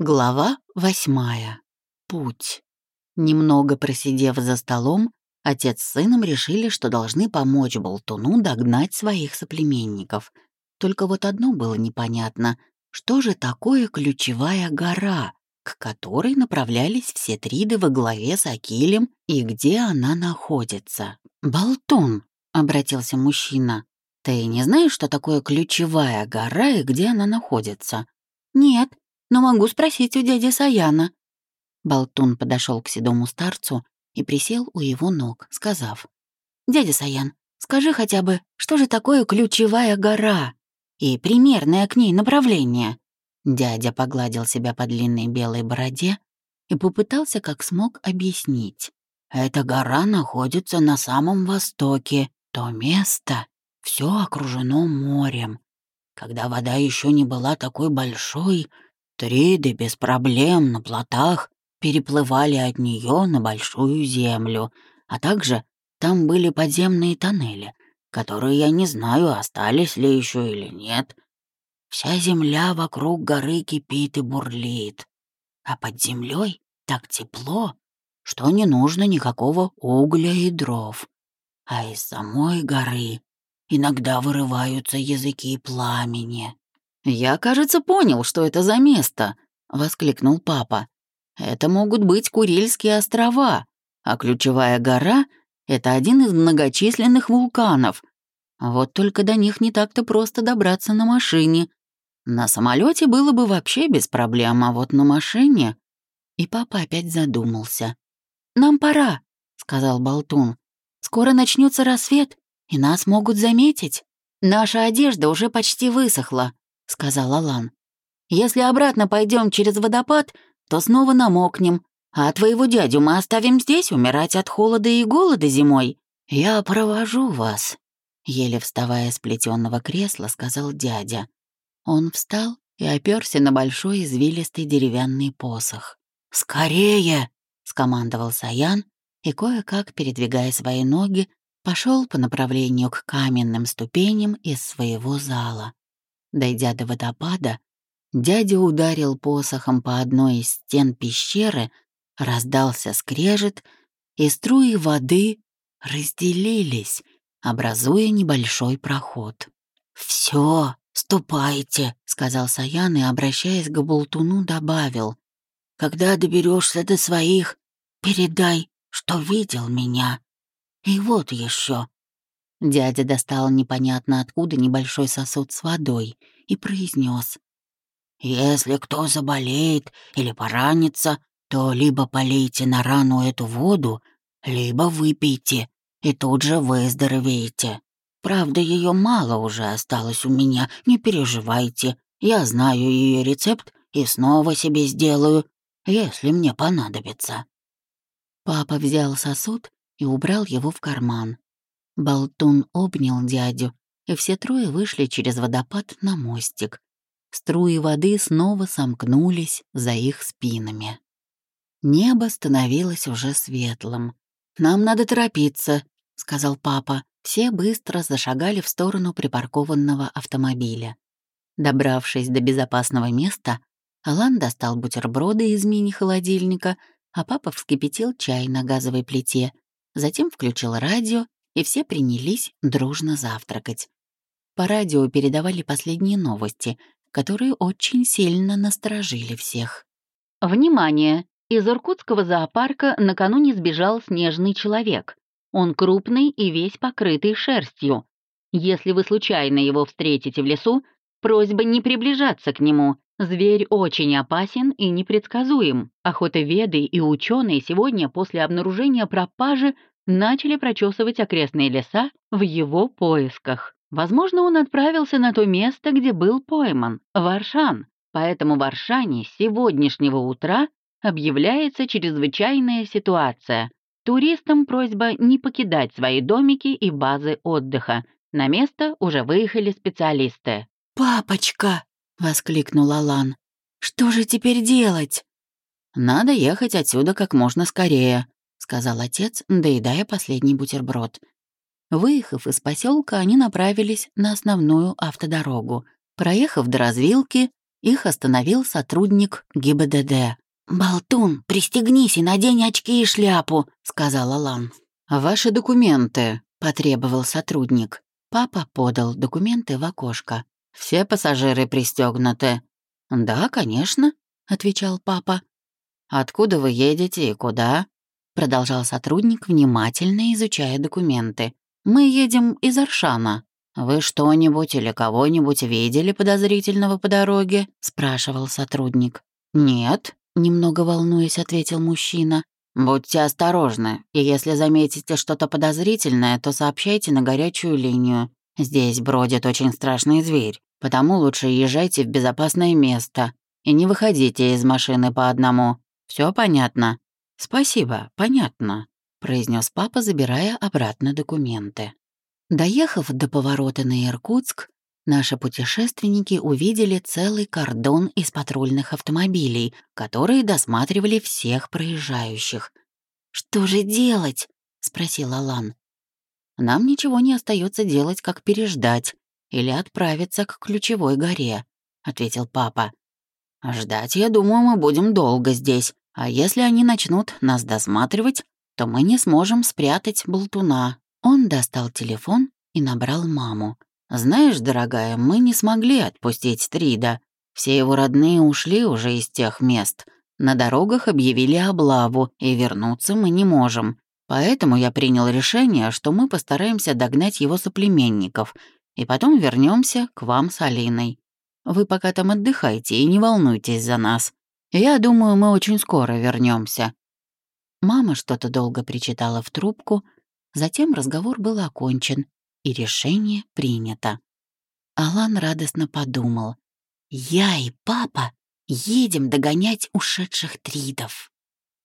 Глава восьмая. Путь. Немного просидев за столом, отец с сыном решили, что должны помочь Болтуну догнать своих соплеменников. Только вот одно было непонятно. Что же такое ключевая гора, к которой направлялись все триды во главе с Акилем и где она находится? «Болтун», — обратился мужчина, — «ты не знаешь, что такое ключевая гора и где она находится?» «Нет», но могу спросить у дяди Саяна». Болтун подошел к седому старцу и присел у его ног, сказав, «Дядя Саян, скажи хотя бы, что же такое ключевая гора и примерное к ней направление?» Дядя погладил себя по длинной белой бороде и попытался как смог объяснить. «Эта гора находится на самом востоке, то место, все окружено морем. Когда вода еще не была такой большой, Триды без проблем на плотах переплывали от нее на большую землю, а также там были подземные тоннели, которые я не знаю, остались ли еще или нет. Вся земля вокруг горы кипит и бурлит, а под землей так тепло, что не нужно никакого угля и дров. А из самой горы иногда вырываются языки пламени. «Я, кажется, понял, что это за место», — воскликнул папа. «Это могут быть Курильские острова, а ключевая гора — это один из многочисленных вулканов. Вот только до них не так-то просто добраться на машине. На самолете было бы вообще без проблем, а вот на машине...» И папа опять задумался. «Нам пора», — сказал Болтун. «Скоро начнется рассвет, и нас могут заметить. Наша одежда уже почти высохла, — сказал Алан. «Если обратно пойдем через водопад, то снова намокнем, а твоего дядю мы оставим здесь умирать от холода и голода зимой. Я провожу вас», — еле вставая с плетённого кресла, сказал дядя. Он встал и оперся на большой извилистый деревянный посох. «Скорее!» — скомандовал Саян и, кое-как передвигая свои ноги, пошел по направлению к каменным ступеням из своего зала. Дойдя до водопада, дядя ударил посохом по одной из стен пещеры, раздался скрежет, и струи воды разделились, образуя небольшой проход. Все, ступайте», — сказал Саян и, обращаясь к Болтуну, добавил. «Когда доберешься до своих, передай, что видел меня. И вот еще. Дядя достал непонятно откуда небольшой сосуд с водой и произнес: «Если кто заболеет или поранится, то либо полейте на рану эту воду, либо выпейте, и тут же выздоровеете. Правда, ее мало уже осталось у меня, не переживайте. Я знаю ее рецепт и снова себе сделаю, если мне понадобится». Папа взял сосуд и убрал его в карман. Болтун обнял дядю, и все трое вышли через водопад на мостик. Струи воды снова сомкнулись за их спинами. Небо становилось уже светлым. «Нам надо торопиться», — сказал папа. Все быстро зашагали в сторону припаркованного автомобиля. Добравшись до безопасного места, Алан достал бутерброды из мини-холодильника, а папа вскипятил чай на газовой плите, затем включил радио и все принялись дружно завтракать. По радио передавали последние новости, которые очень сильно насторожили всех. Внимание! Из Иркутского зоопарка накануне сбежал снежный человек. Он крупный и весь покрытый шерстью. Если вы случайно его встретите в лесу, просьба не приближаться к нему. Зверь очень опасен и непредсказуем. Охотоведы и ученые сегодня после обнаружения пропажи начали прочесывать окрестные леса в его поисках. Возможно, он отправился на то место, где был пойман, в Аршан. Поэтому в Аршане с сегодняшнего утра объявляется чрезвычайная ситуация. Туристам просьба не покидать свои домики и базы отдыха. На место уже выехали специалисты. «Папочка!» — воскликнул Алан. «Что же теперь делать?» «Надо ехать отсюда как можно скорее», — сказал отец, доедая последний бутерброд. Выехав из поселка, они направились на основную автодорогу. Проехав до развилки, Их остановил сотрудник ГИБДД. «Болтун, пристегнись и надень очки и шляпу», — сказал Алан. «Ваши документы», — потребовал сотрудник. Папа подал документы в окошко. «Все пассажиры пристегнуты». «Да, конечно», — отвечал папа. «Откуда вы едете и куда?» — продолжал сотрудник, внимательно изучая документы. «Мы едем из Аршана». «Вы что-нибудь или кого-нибудь видели подозрительного по дороге?» — спрашивал сотрудник. «Нет», — немного волнуясь, ответил мужчина. «Будьте осторожны, и если заметите что-то подозрительное, то сообщайте на горячую линию. Здесь бродит очень страшный зверь, потому лучше езжайте в безопасное место и не выходите из машины по одному. Все понятно?» «Спасибо, понятно», — произнес папа, забирая обратно документы. Доехав до поворота на Иркутск, наши путешественники увидели целый кордон из патрульных автомобилей, которые досматривали всех проезжающих. «Что же делать?» — спросил Алан. «Нам ничего не остается делать, как переждать или отправиться к ключевой горе», — ответил папа. «Ждать, я думаю, мы будем долго здесь, а если они начнут нас досматривать, то мы не сможем спрятать болтуна, он достал телефон и набрал маму. «Знаешь, дорогая, мы не смогли отпустить Трида. Все его родные ушли уже из тех мест. На дорогах объявили облаву, и вернуться мы не можем. Поэтому я принял решение, что мы постараемся догнать его соплеменников, и потом вернемся к вам с Алиной. Вы пока там отдыхайте и не волнуйтесь за нас. Я думаю, мы очень скоро вернемся. Мама что-то долго причитала в трубку, Затем разговор был окончен, и решение принято. Алан радостно подумал. «Я и папа едем догонять ушедших тридов».